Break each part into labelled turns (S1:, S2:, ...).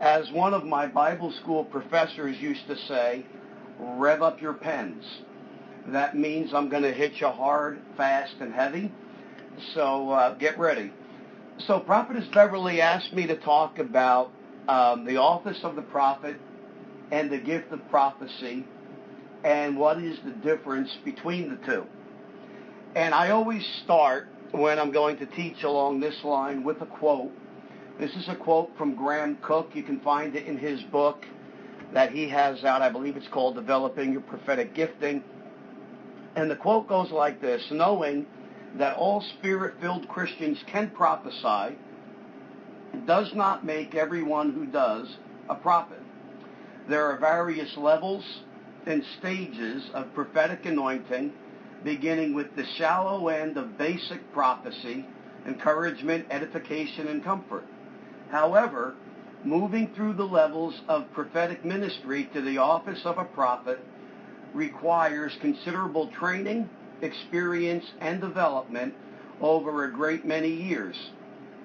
S1: As one of my Bible school professors used to say, rev up your pens. That means I'm going to hit you hard, fast, and heavy. So uh, get ready. So Prophetess Beverly asked me to talk about um, the office of the prophet and the gift of prophecy and what is the difference between the two. And I always start when I'm going to teach along this line with a quote. This is a quote from Graham Cooke. You can find it in his book that he has out. I believe it's called Developing Your Prophetic Gifting. And the quote goes like this, knowing that all spirit-filled Christians can prophesy does not make everyone who does a prophet. There are various levels and stages of prophetic anointing, beginning with the shallow end of basic prophecy, encouragement, edification, and comfort. However, moving through the levels of prophetic ministry to the office of a prophet requires considerable training, experience, and development over a great many years.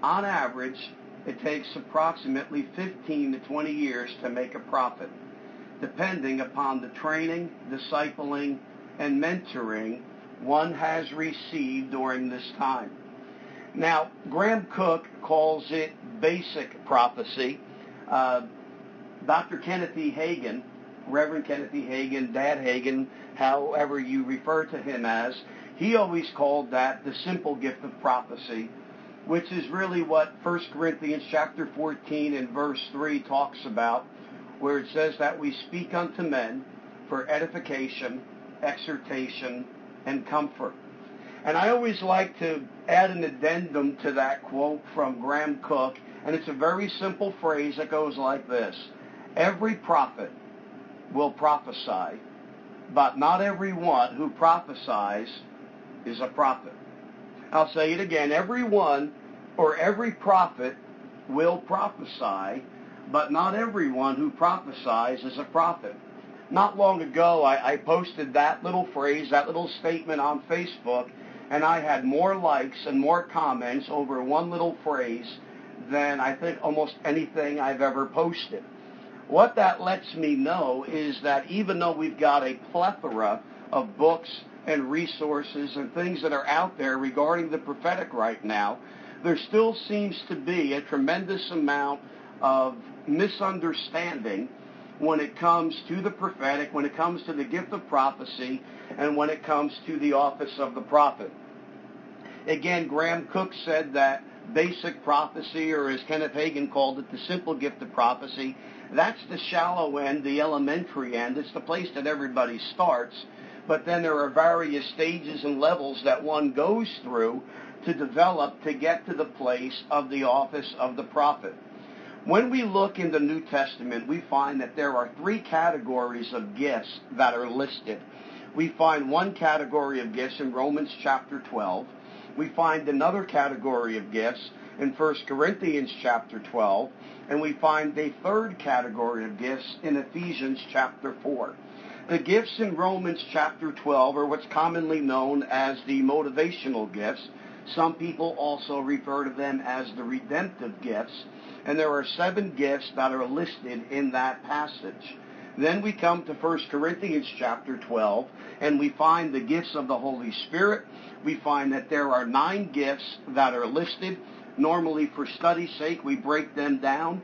S1: On average, it takes approximately 15 to 20 years to make a prophet, depending upon the training, discipling, and mentoring one has received during this time. Now, Graham Cooke calls it basic prophecy. Uh, Dr. Kenneth E. Hagin, Reverend Kenneth E. Hagin, Dad Hagin, however you refer to him as, he always called that the simple gift of prophecy, which is really what 1 Corinthians chapter 14 and verse 3 talks about, where it says that we speak unto men for edification, exhortation, and comfort. And I always like to add an addendum to that quote from Graham Cooke, and it's a very simple phrase that goes like this. Every prophet will prophesy, but not everyone who prophesies is a prophet. I'll say it again. Everyone or every prophet will prophesy, but not everyone who prophesies is a prophet. Not long ago, I, I posted that little phrase, that little statement on Facebook, and I had more likes and more comments over one little phrase than I think almost anything I've ever posted. What that lets me know is that even though we've got a plethora of books and resources and things that are out there regarding the prophetic right now, there still seems to be a tremendous amount of misunderstanding when it comes to the prophetic, when it comes to the gift of prophecy, and when it comes to the office of the prophet. Again, Graham Cooke said that basic prophecy, or as Kenneth Hagin called it, the simple gift of prophecy, that's the shallow end, the elementary end. It's the place that everybody starts. But then there are various stages and levels that one goes through to develop to get to the place of the office of the prophet. When we look in the New Testament, we find that there are three categories of gifts that are listed. We find one category of gifts in Romans chapter 12. We find another category of gifts in 1 Corinthians chapter 12. And we find a third category of gifts in Ephesians chapter 4. The gifts in Romans chapter 12 are what's commonly known as the motivational gifts. Some people also refer to them as the redemptive gifts and there are seven gifts that are listed in that passage. Then we come to 1 Corinthians chapter 12, and we find the gifts of the Holy Spirit. We find that there are nine gifts that are listed. Normally, for study's sake, we break them down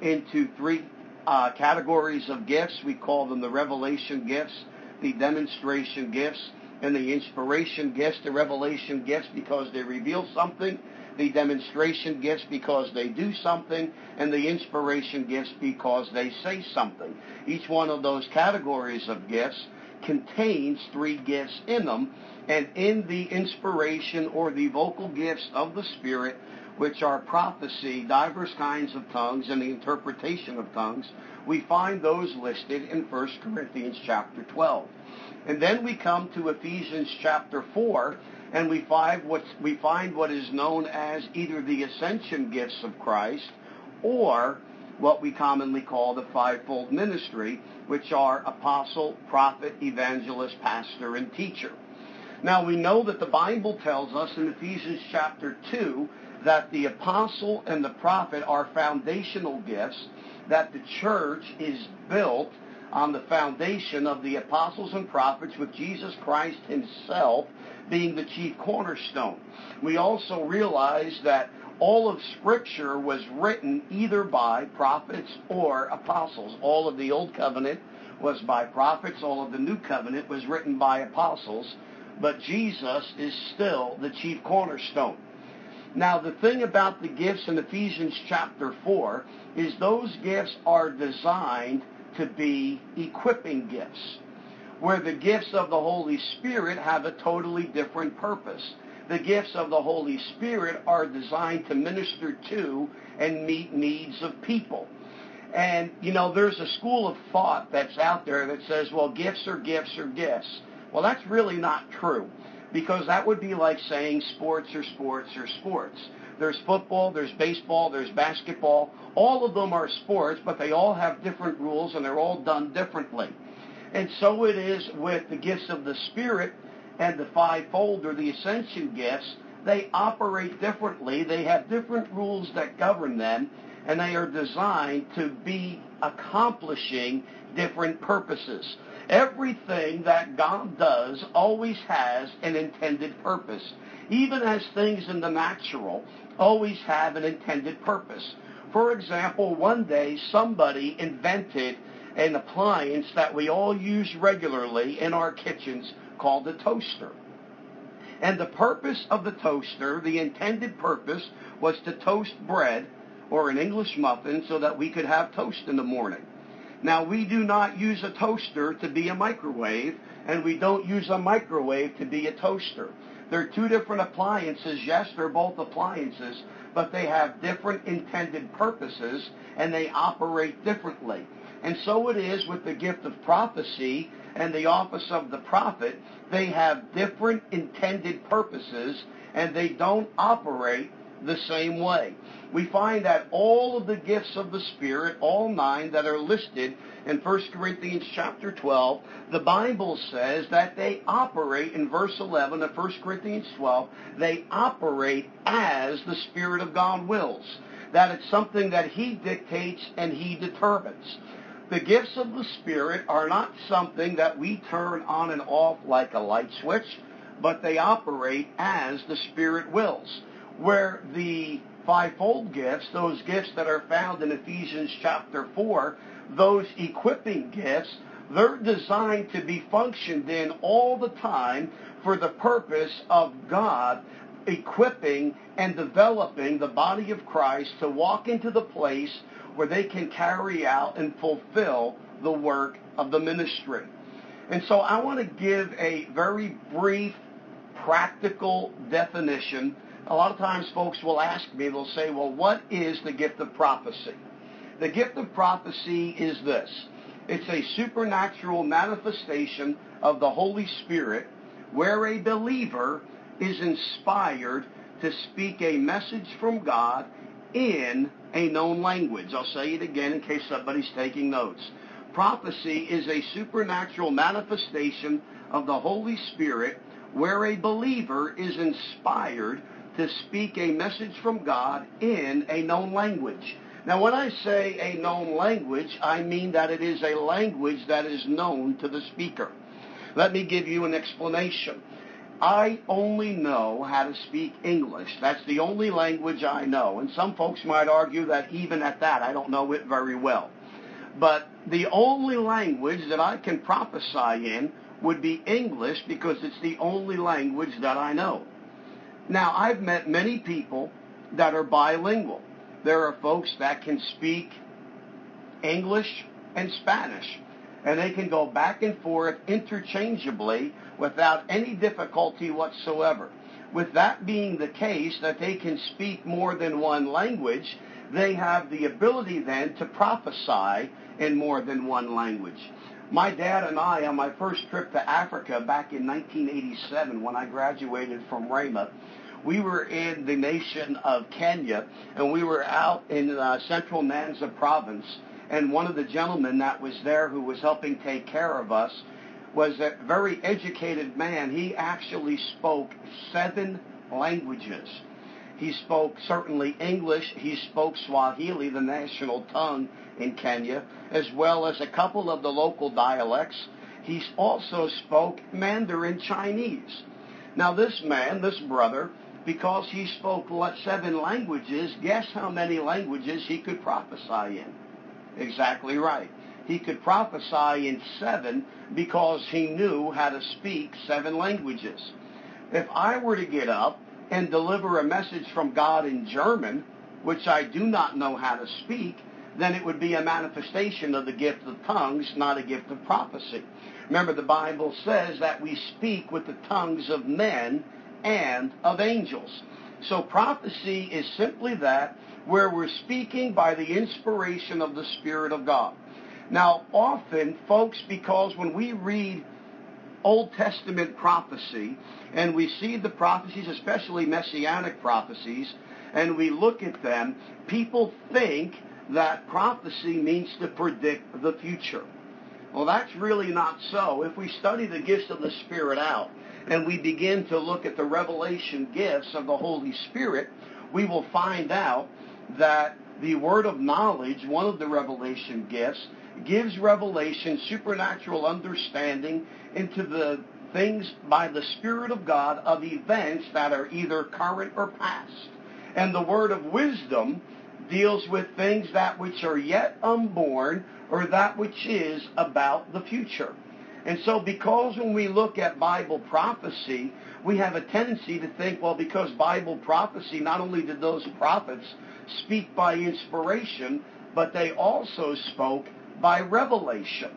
S1: into three uh, categories of gifts. We call them the revelation gifts, the demonstration gifts, and the inspiration gifts. The revelation gifts because they reveal something the demonstration gifts because they do something, and the inspiration gifts because they say something. Each one of those categories of gifts contains three gifts in them, and in the inspiration or the vocal gifts of the Spirit, which are prophecy, diverse kinds of tongues, and the interpretation of tongues, we find those listed in 1 Corinthians chapter 12. And then we come to Ephesians chapter 4, and we find what we find what is known as either the ascension gifts of Christ or what we commonly call the fivefold ministry, which are apostle, prophet, evangelist, pastor, and teacher. Now we know that the Bible tells us in Ephesians chapter 2 that the apostle and the prophet are foundational gifts, that the church is built on the foundation of the apostles and prophets with Jesus Christ himself being the chief cornerstone. We also realize that all of Scripture was written either by prophets or apostles. All of the Old Covenant was by prophets, all of the New Covenant was written by apostles, but Jesus is still the chief cornerstone. Now, the thing about the gifts in Ephesians chapter 4 is those gifts are designed to be equipping gifts, where the gifts of the Holy Spirit have a totally different purpose. The gifts of the Holy Spirit are designed to minister to and meet needs of people. And, you know, there's a school of thought that's out there that says, well, gifts are gifts are gifts. Well, that's really not true because that would be like saying sports are sports are sports. There's football, there's baseball, there's basketball. All of them are sports, but they all have different rules and they're all done differently. And so it is with the gifts of the Spirit and the fivefold or the ascension gifts. They operate differently. They have different rules that govern them, and they are designed to be accomplishing different purposes. Everything that God does always has an intended purpose. Even as things in the natural always have an intended purpose. For example, one day somebody invented an appliance that we all use regularly in our kitchens called a toaster. And the purpose of the toaster, the intended purpose, was to toast bread or an English muffin so that we could have toast in the morning. Now, we do not use a toaster to be a microwave, and we don't use a microwave to be a toaster. They're two different appliances. Yes, they're both appliances, but they have different intended purposes, and they operate differently. And so it is with the gift of prophecy and the office of the prophet. They have different intended purposes, and they don't operate the same way. We find that all of the gifts of the Spirit, all nine that are listed in 1 Corinthians chapter 12, the Bible says that they operate, in verse 11 of 1 Corinthians 12, they operate as the Spirit of God wills. That it's something that He dictates and He determines. The gifts of the Spirit are not something that we turn on and off like a light switch, but they operate as the Spirit wills. Where the fivefold gifts, those gifts that are found in Ephesians chapter 4, those equipping gifts, they're designed to be functioned in all the time for the purpose of God equipping and developing the body of Christ to walk into the place where they can carry out and fulfill the work of the ministry. And so I want to give a very brief, practical definition a lot of times folks will ask me, they'll say, well, what is the gift of prophecy? The gift of prophecy is this. It's a supernatural manifestation of the Holy Spirit where a believer is inspired to speak a message from God in a known language. I'll say it again in case somebody's taking notes. Prophecy is a supernatural manifestation of the Holy Spirit where a believer is inspired to speak a message from God in a known language. Now, when I say a known language, I mean that it is a language that is known to the speaker. Let me give you an explanation. I only know how to speak English. That's the only language I know. And some folks might argue that even at that, I don't know it very well. But the only language that I can prophesy in would be English because it's the only language that I know. Now, I've met many people that are bilingual. There are folks that can speak English and Spanish, and they can go back and forth interchangeably without any difficulty whatsoever. With that being the case, that they can speak more than one language, they have the ability then to prophesy in more than one language. My dad and I, on my first trip to Africa back in 1987 when I graduated from Rhema, we were in the nation of Kenya and we were out in uh, central Nyanza province and one of the gentlemen that was there who was helping take care of us was a very educated man. He actually spoke seven languages. He spoke certainly English. He spoke Swahili, the national tongue in Kenya, as well as a couple of the local dialects. He also spoke Mandarin Chinese. Now, this man, this brother, because he spoke seven languages, guess how many languages he could prophesy in? Exactly right. He could prophesy in seven because he knew how to speak seven languages. If I were to get up and deliver a message from God in German, which I do not know how to speak, then it would be a manifestation of the gift of tongues, not a gift of prophecy. Remember, the Bible says that we speak with the tongues of men and of angels. So prophecy is simply that where we're speaking by the inspiration of the Spirit of God. Now, often, folks, because when we read Old Testament prophecy and we see the prophecies, especially messianic prophecies, and we look at them, people think that prophecy means to predict the future. Well, that's really not so. If we study the gifts of the Spirit out and we begin to look at the revelation gifts of the Holy Spirit, we will find out that the word of knowledge, one of the revelation gifts, gives revelation, supernatural understanding into the things by the Spirit of God of events that are either current or past. And the word of wisdom deals with things that which are yet unborn or that which is about the future. And so because when we look at Bible prophecy, we have a tendency to think, well, because Bible prophecy, not only did those prophets speak by inspiration, but they also spoke by revelation.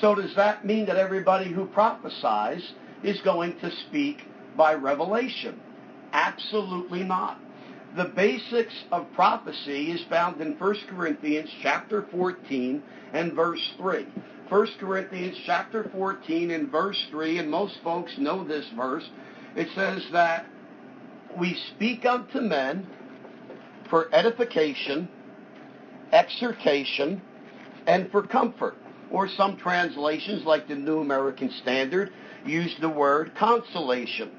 S1: So does that mean that everybody who prophesies is going to speak by revelation? Absolutely not. The basics of prophecy is found in 1 Corinthians chapter 14 and verse 3. 1 Corinthians chapter 14 and verse 3, and most folks know this verse. It says that we speak unto men for edification, exhortation, and for comfort. Or some translations, like the New American Standard, use the word consolation.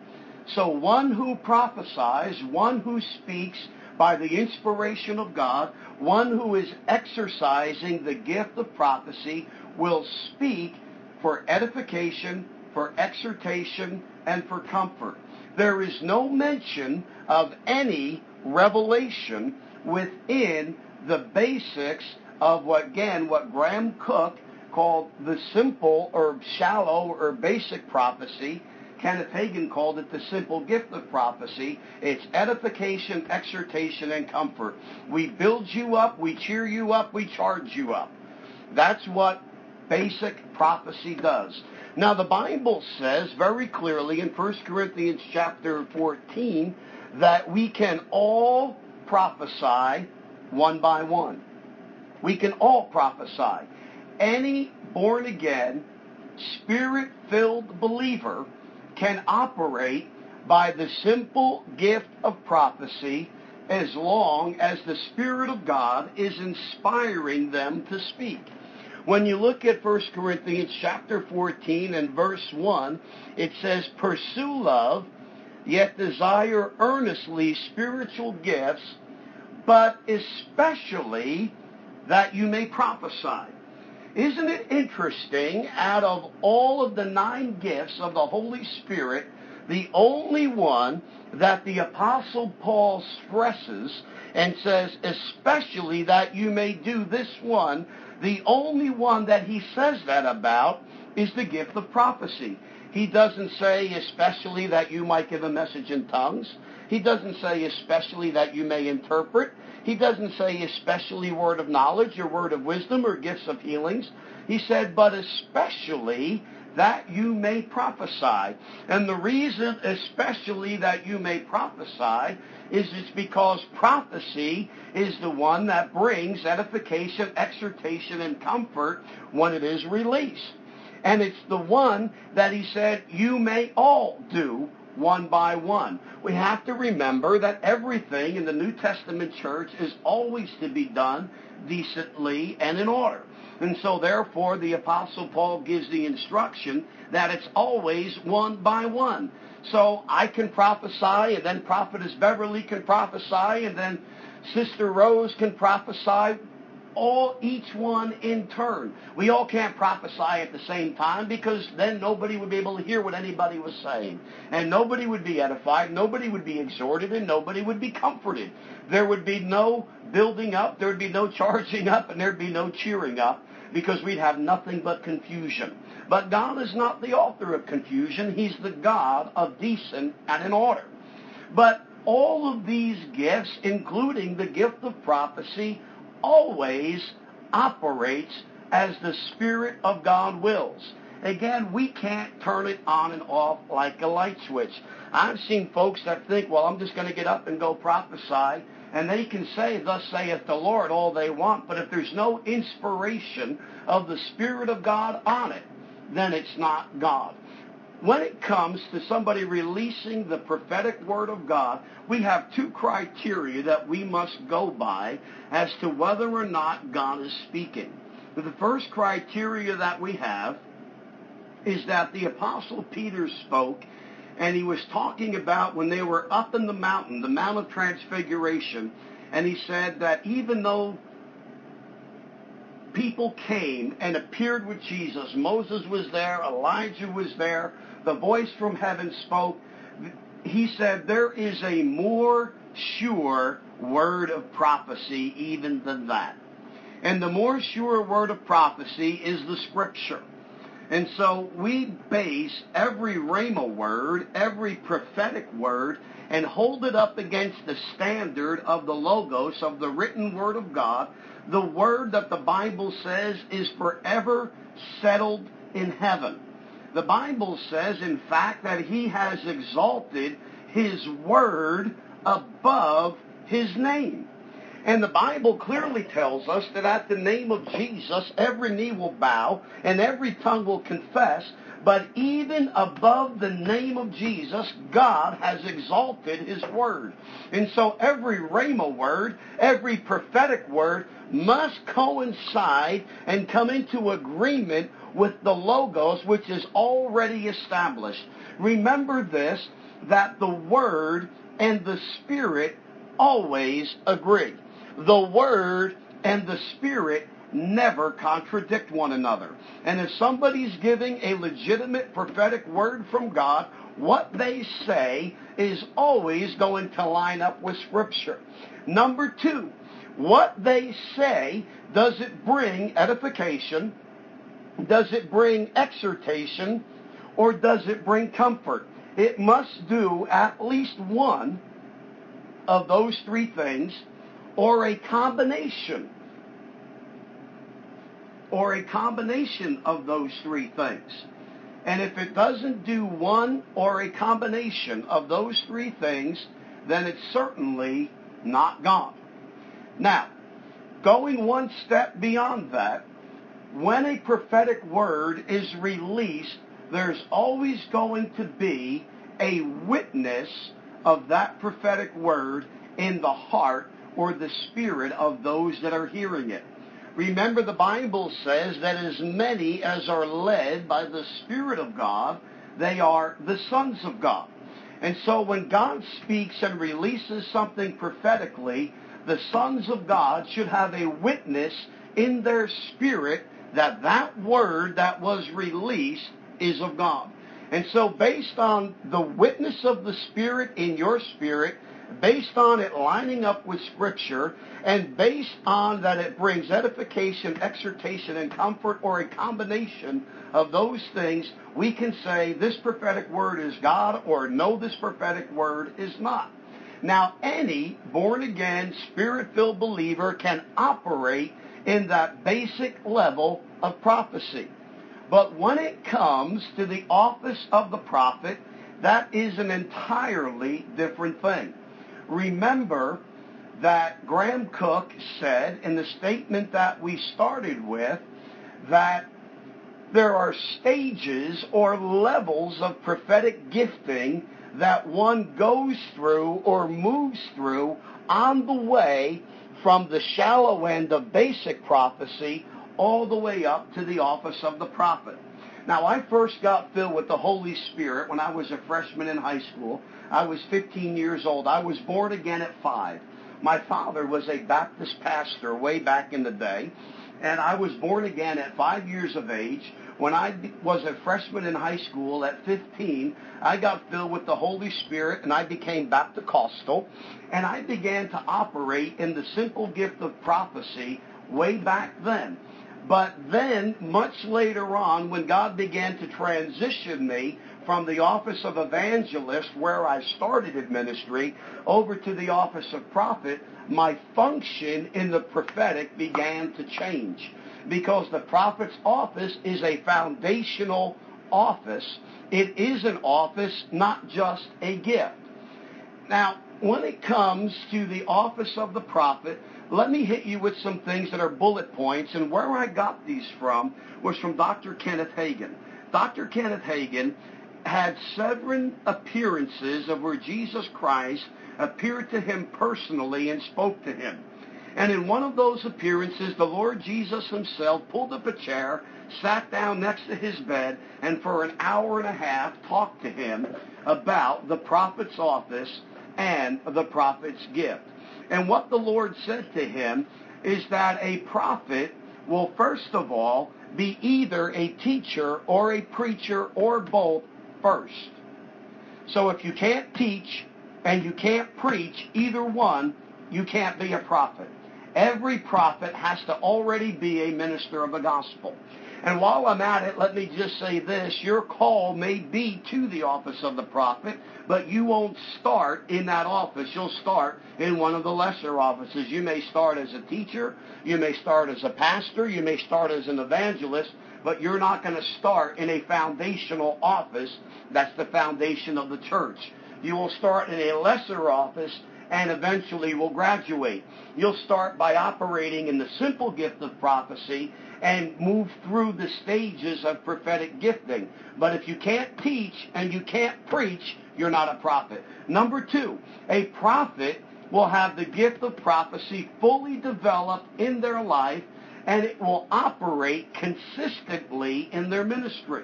S1: So one who prophesies, one who speaks by the inspiration of God, one who is exercising the gift of prophecy will speak for edification, for exhortation, and for comfort. There is no mention of any revelation within the basics of what, again, what Graham Cooke called the simple or shallow or basic prophecy. Kenneth Hagin called it the simple gift of prophecy. It's edification, exhortation, and comfort. We build you up, we cheer you up, we charge you up. That's what basic prophecy does. Now the Bible says very clearly in 1 Corinthians chapter 14 that we can all prophesy one by one. We can all prophesy. Any born again, spirit filled believer can operate by the simple gift of prophecy as long as the Spirit of God is inspiring them to speak. When you look at 1 Corinthians chapter 14 and verse 1, it says, Pursue love, yet desire earnestly spiritual gifts, but especially that you may prophesy. Isn't it interesting, out of all of the nine gifts of the Holy Spirit, the only one that the Apostle Paul stresses and says, especially that you may do this one, the only one that he says that about is the gift of prophecy. He doesn't say especially that you might give a message in tongues. He doesn't say especially that you may interpret. He doesn't say especially word of knowledge or word of wisdom or gifts of healings. He said, but especially that you may prophesy. And the reason especially that you may prophesy is it's because prophecy is the one that brings edification, exhortation, and comfort when it is released. And it's the one that he said you may all do one by one. We have to remember that everything in the New Testament church is always to be done decently and in order. And so therefore the Apostle Paul gives the instruction that it's always one by one. So I can prophesy, and then Prophetess Beverly can prophesy, and then Sister Rose can prophesy all each one in turn. We all can't prophesy at the same time because then nobody would be able to hear what anybody was saying. And nobody would be edified, nobody would be exhorted, and nobody would be comforted. There would be no building up, there would be no charging up, and there'd be no cheering up because we'd have nothing but confusion. But God is not the author of confusion. He's the God of decent and in order. But all of these gifts, including the gift of prophecy, always operates as the Spirit of God wills. Again, we can't turn it on and off like a light switch. I've seen folks that think, well, I'm just going to get up and go prophesy, and they can say, thus saith the Lord, all they want, but if there's no inspiration of the Spirit of God on it, then it's not God. When it comes to somebody releasing the prophetic word of God, we have two criteria that we must go by as to whether or not God is speaking. The first criteria that we have is that the Apostle Peter spoke and he was talking about when they were up in the mountain, the Mount of Transfiguration, and he said that even though people came and appeared with Jesus, Moses was there, Elijah was there, the voice from heaven spoke, he said there is a more sure word of prophecy even than that. And the more sure word of prophecy is the scripture. And so we base every Rhema word, every prophetic word, and hold it up against the standard of the Logos, of the written Word of God, the Word that the Bible says is forever settled in heaven. The Bible says, in fact, that He has exalted His Word above His name. And the Bible clearly tells us that at the name of Jesus, every knee will bow and every tongue will confess. But even above the name of Jesus, God has exalted His Word. And so every Rhema word, every prophetic word must coincide and come into agreement with the Logos, which is already established. Remember this, that the Word and the Spirit always agree the Word and the Spirit never contradict one another. And if somebody's giving a legitimate prophetic word from God, what they say is always going to line up with Scripture. Number two, what they say, does it bring edification? Does it bring exhortation? Or does it bring comfort? It must do at least one of those three things or a combination or a combination of those three things. And if it doesn't do one or a combination of those three things, then it's certainly not God. Now, going one step beyond that, when a prophetic word is released, there's always going to be a witness of that prophetic word in the heart or the spirit of those that are hearing it. Remember, the Bible says that as many as are led by the Spirit of God, they are the sons of God. And so when God speaks and releases something prophetically, the sons of God should have a witness in their spirit that that word that was released is of God. And so based on the witness of the Spirit in your spirit, based on it lining up with Scripture, and based on that it brings edification, exhortation, and comfort, or a combination of those things, we can say this prophetic word is God, or no, this prophetic word is not. Now, any born again, spirit filled believer can operate in that basic level of prophecy. But when it comes to the office of the prophet, that is an entirely different thing. Remember that Graham Cooke said in the statement that we started with that there are stages or levels of prophetic gifting that one goes through or moves through on the way from the shallow end of basic prophecy all the way up to the office of the prophet. Now, I first got filled with the Holy Spirit when I was a freshman in high school. I was 15 years old. I was born again at five. My father was a Baptist pastor way back in the day, and I was born again at five years of age. When I was a freshman in high school at 15, I got filled with the Holy Spirit and I became Baptist-costal, and I began to operate in the simple gift of prophecy way back then. But then, much later on, when God began to transition me from the office of evangelist, where I started in ministry, over to the office of prophet, my function in the prophetic began to change. Because the prophet's office is a foundational office. It is an office, not just a gift. Now, when it comes to the office of the prophet, let me hit you with some things that are bullet points. And where I got these from was from Dr. Kenneth Hagin. Dr. Kenneth Hagin had seven appearances of where Jesus Christ appeared to him personally and spoke to him. And in one of those appearances, the Lord Jesus himself pulled up a chair, sat down next to his bed, and for an hour and a half talked to him about the prophet's office and the prophet's gift. And what the Lord said to him is that a prophet will first of all be either a teacher or a preacher or both first. So if you can't teach and you can't preach either one, you can't be a prophet. Every prophet has to already be a minister of the gospel. And while I'm at it, let me just say this. Your call may be to the office of the prophet, but you won't start in that office. You'll start in one of the lesser offices. You may start as a teacher. You may start as a pastor. You may start as an evangelist, but you're not going to start in a foundational office. That's the foundation of the church. You will start in a lesser office and eventually will graduate. You'll start by operating in the simple gift of prophecy and move through the stages of prophetic gifting. But if you can't teach and you can't preach, you're not a prophet. Number two, a prophet will have the gift of prophecy fully developed in their life and it will operate consistently in their ministry.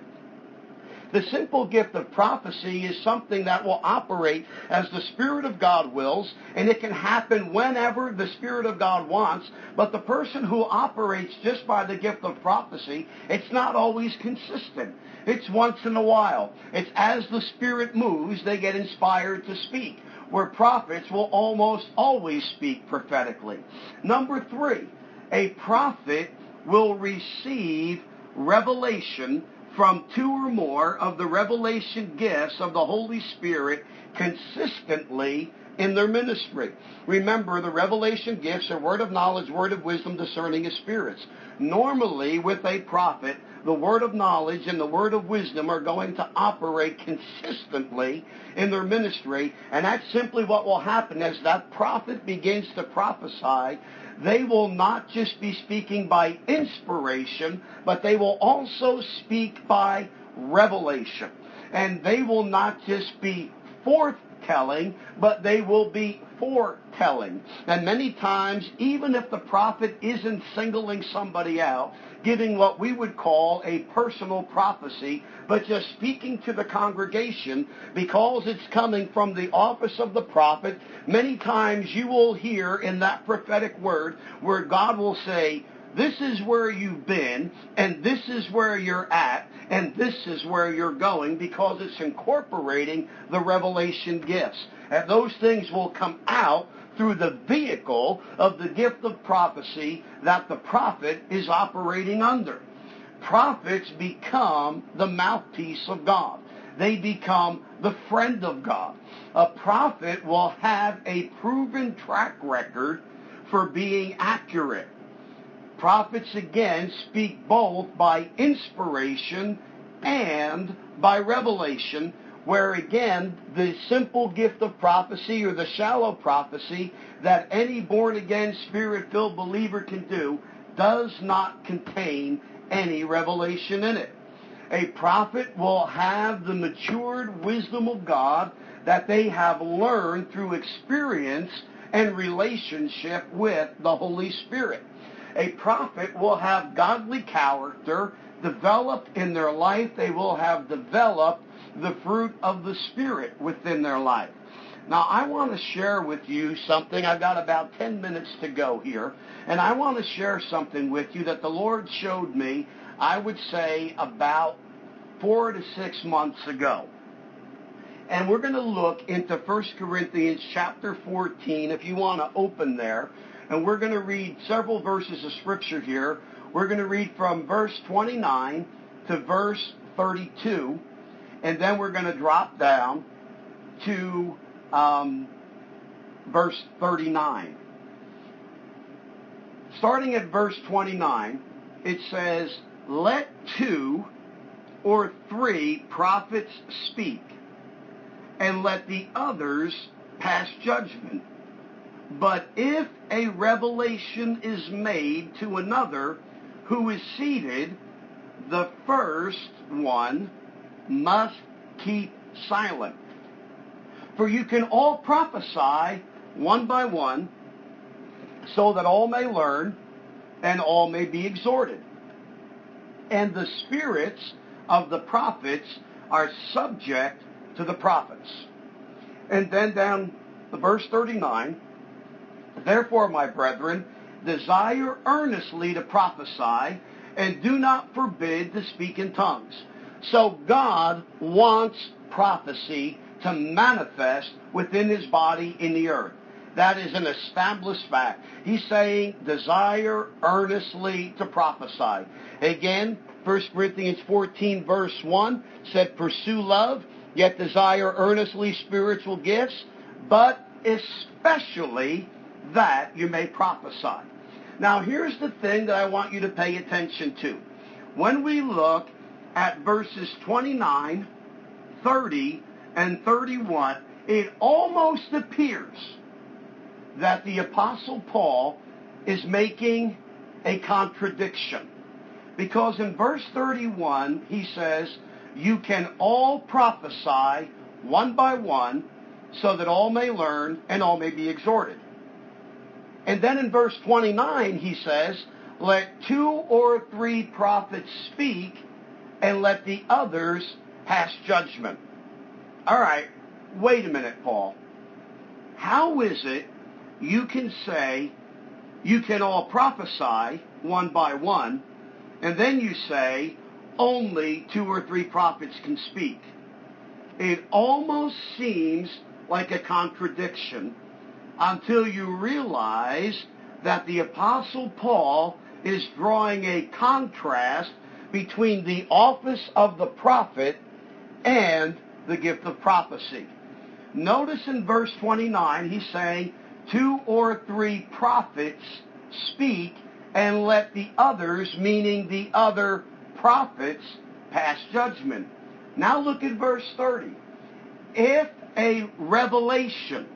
S1: The simple gift of prophecy is something that will operate as the Spirit of God wills, and it can happen whenever the Spirit of God wants. But the person who operates just by the gift of prophecy, it's not always consistent. It's once in a while. It's as the Spirit moves, they get inspired to speak, where prophets will almost always speak prophetically. Number three, a prophet will receive revelation from two or more of the revelation gifts of the Holy Spirit consistently in their ministry. Remember, the revelation gifts are word of knowledge, word of wisdom, discerning of spirits. Normally, with a prophet, the word of knowledge and the word of wisdom are going to operate consistently in their ministry, and that's simply what will happen as that prophet begins to prophesy they will not just be speaking by inspiration, but they will also speak by revelation. And they will not just be forthtelling, but they will be foretelling. And many times, even if the prophet isn't singling somebody out, giving what we would call a personal prophecy, but just speaking to the congregation because it's coming from the office of the prophet. Many times you will hear in that prophetic word where God will say, this is where you've been, and this is where you're at, and this is where you're going because it's incorporating the revelation gifts. And those things will come out through the vehicle of the gift of prophecy that the prophet is operating under. Prophets become the mouthpiece of God. They become the friend of God. A prophet will have a proven track record for being accurate. Prophets again speak both by inspiration and by revelation where again the simple gift of prophecy or the shallow prophecy that any born again spirit filled believer can do does not contain any revelation in it. A prophet will have the matured wisdom of God that they have learned through experience and relationship with the Holy Spirit. A prophet will have godly character developed in their life. They will have developed the fruit of the Spirit within their life. Now, I want to share with you something. I've got about 10 minutes to go here. And I want to share something with you that the Lord showed me, I would say, about four to six months ago. And we're going to look into 1 Corinthians chapter 14, if you want to open there. And we're going to read several verses of Scripture here. We're going to read from verse 29 to verse 32. And then we're going to drop down to um, verse 39. Starting at verse 29, it says, Let two or three prophets speak, and let the others pass judgment. But if a revelation is made to another who is seated, the first one must keep silent. For you can all prophesy one by one, so that all may learn and all may be exhorted. And the spirits of the prophets are subject to the prophets. And then down to verse 39, Therefore, my brethren, desire earnestly to prophesy, and do not forbid to speak in tongues. So God wants prophecy to manifest within his body in the earth. That is an established fact. He's saying, desire earnestly to prophesy. Again, 1 Corinthians 14 verse 1 said, pursue love, yet desire earnestly spiritual gifts, but especially that you may prophesy. Now here's the thing that I want you to pay attention to. When we look at verses 29, 30, and 31, it almost appears that the Apostle Paul is making a contradiction. Because in verse 31, he says, You can all prophesy one by one, so that all may learn and all may be exhorted. And then in verse 29, he says, Let two or three prophets speak, and let the others pass judgment. All right, wait a minute, Paul. How is it you can say you can all prophesy one by one, and then you say only two or three prophets can speak? It almost seems like a contradiction until you realize that the Apostle Paul is drawing a contrast between the office of the prophet and the gift of prophecy. Notice in verse 29, he's saying, two or three prophets speak and let the others, meaning the other prophets, pass judgment. Now look at verse 30. If a revelation,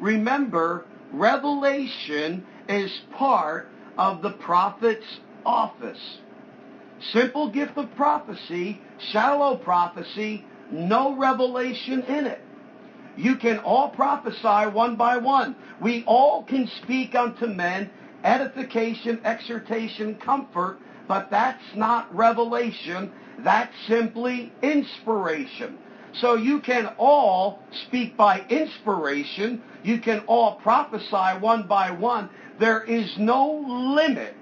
S1: remember, revelation is part of the prophet's office. Simple gift of prophecy, shallow prophecy, no revelation in it. You can all prophesy one by one. We all can speak unto men edification, exhortation, comfort, but that's not revelation. That's simply inspiration. So you can all speak by inspiration. You can all prophesy one by one. There is no limit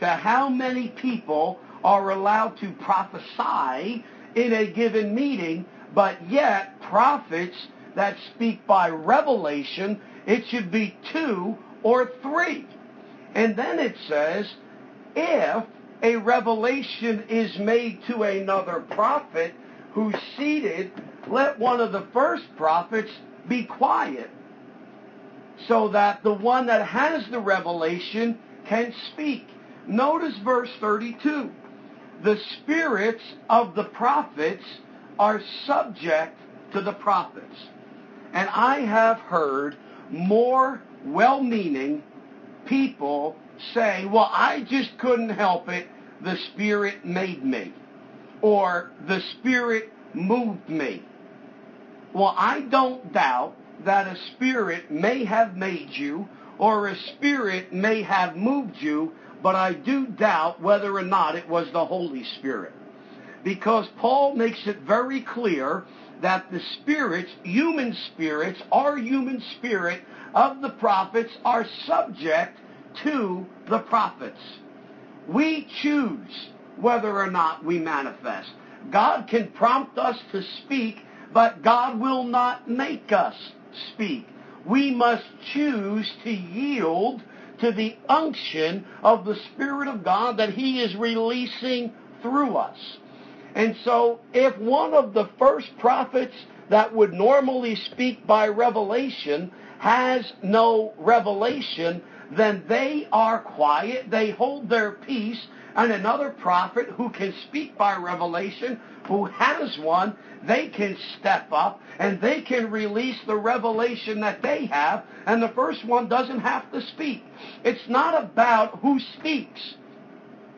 S1: to how many people are allowed to prophesy in a given meeting, but yet prophets that speak by revelation, it should be two or three. And then it says, if a revelation is made to another prophet who's seated, let one of the first prophets be quiet so that the one that has the revelation can speak. Notice verse 32 the spirits of the prophets are subject to the prophets. And I have heard more well-meaning people say, well, I just couldn't help it. The Spirit made me. Or the Spirit moved me. Well, I don't doubt that a Spirit may have made you or a Spirit may have moved you, but I do doubt whether or not it was the Holy Spirit. Because Paul makes it very clear that the spirits, human spirits, our human spirit of the prophets are subject to the prophets. We choose whether or not we manifest. God can prompt us to speak, but God will not make us speak. We must choose to yield to the unction of the Spirit of God that He is releasing through us. And so if one of the first prophets that would normally speak by revelation has no revelation, then they are quiet, they hold their peace, and another prophet who can speak by revelation, who has one, they can step up and they can release the revelation that they have, and the first one doesn't have to speak. It's not about who speaks.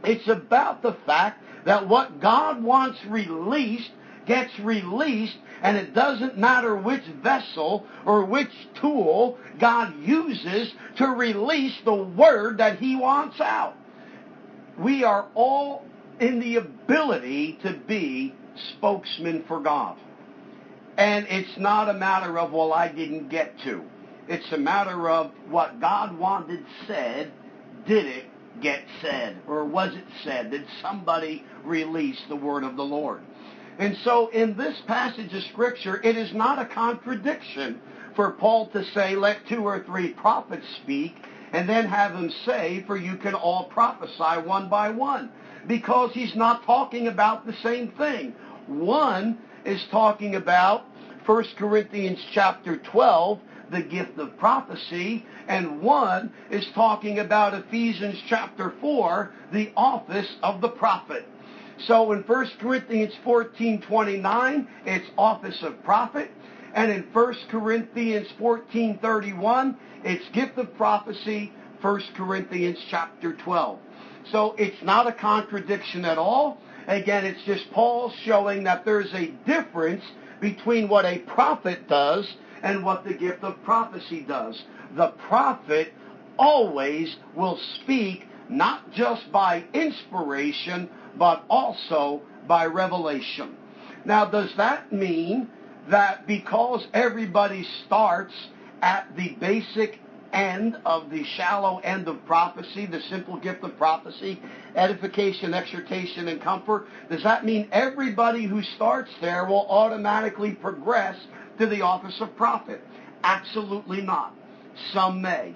S1: It's about the fact that what God wants released gets released, and it doesn't matter which vessel or which tool God uses to release the word that He wants out. We are all in the ability to be spokesmen for God. And it's not a matter of, well, I didn't get to. It's a matter of what God wanted said, did it get said? Or was it said? Did somebody release the word of the Lord? And so in this passage of Scripture, it is not a contradiction for Paul to say, let two or three prophets speak, and then have him say, for you can all prophesy one by one. Because he's not talking about the same thing. One is talking about 1 Corinthians chapter 12, the gift of prophecy, and one is talking about Ephesians chapter 4, the office of the prophet. So in 1 Corinthians 14:29, it's office of prophet, and in 1 Corinthians 14:31, it's gift of prophecy, 1 Corinthians chapter 12. So it's not a contradiction at all. Again, it's just Paul showing that there's a difference between what a prophet does and what the gift of prophecy does. The prophet always will speak not just by inspiration, but also by revelation. Now, does that mean that because everybody starts at the basic end of the shallow end of prophecy, the simple gift of prophecy, edification, exhortation, and comfort, does that mean everybody who starts there will automatically progress to the office of prophet? Absolutely not. Some may,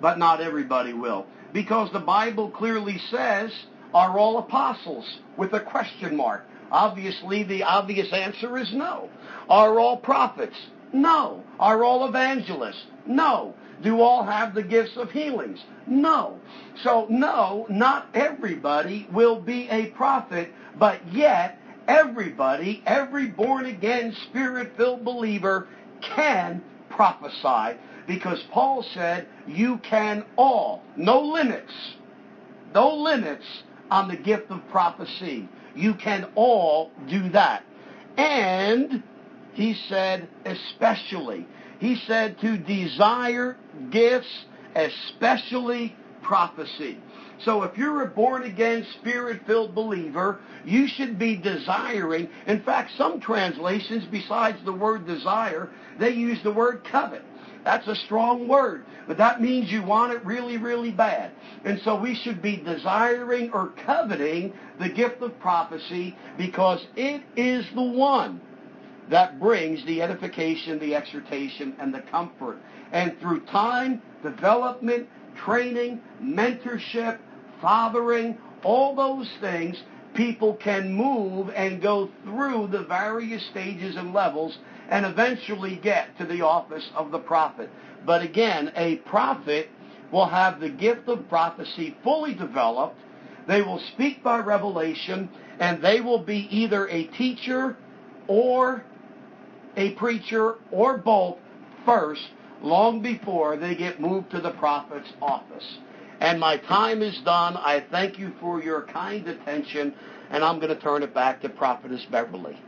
S1: but not everybody will. Because the Bible clearly says, are all apostles? With a question mark. Obviously, the obvious answer is no. Are all prophets? No. Are all evangelists? No. Do all have the gifts of healings? No. So, no, not everybody will be a prophet, but yet everybody, every born again, spirit filled believer can prophesy because Paul said, you can all, no limits, no limits on the gift of prophecy. You can all do that. And he said, especially, he said to desire gifts, especially prophecy. So if you're a born again, spirit filled believer, you should be desiring. In fact, some translations, besides the word desire, they use the word covet. That's a strong word, but that means you want it really, really bad. And so we should be desiring or coveting the gift of prophecy because it is the one that brings the edification, the exhortation, and the comfort. And through time, development, training, mentorship, fathering, all those things, people can move and go through the various stages and levels and eventually get to the office of the prophet. But again, a prophet will have the gift of prophecy fully developed. They will speak by revelation, and they will be either a teacher or a preacher or both first, long before they get moved to the prophet's office. And my time is done. I thank you for your kind attention, and I'm going to turn it back to Prophetess Beverly.